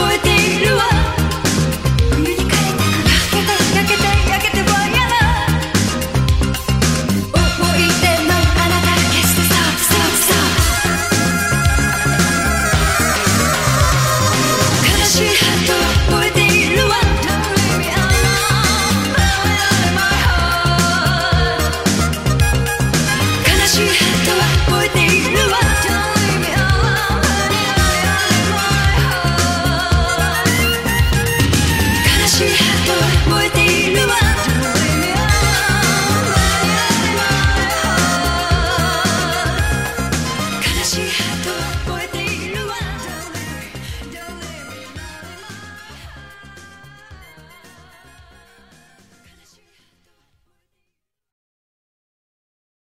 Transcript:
porque my